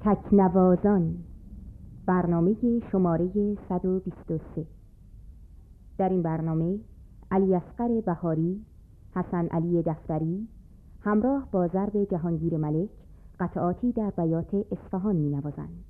تکنوازان برنامه شماره 123 در این برنامه علی اصغر بهاری حسن علی دفتری همراه با ضرب جهانگیر ملک قطعاتی در بیات اصفهان می نوازند.